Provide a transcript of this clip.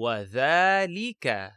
وذلك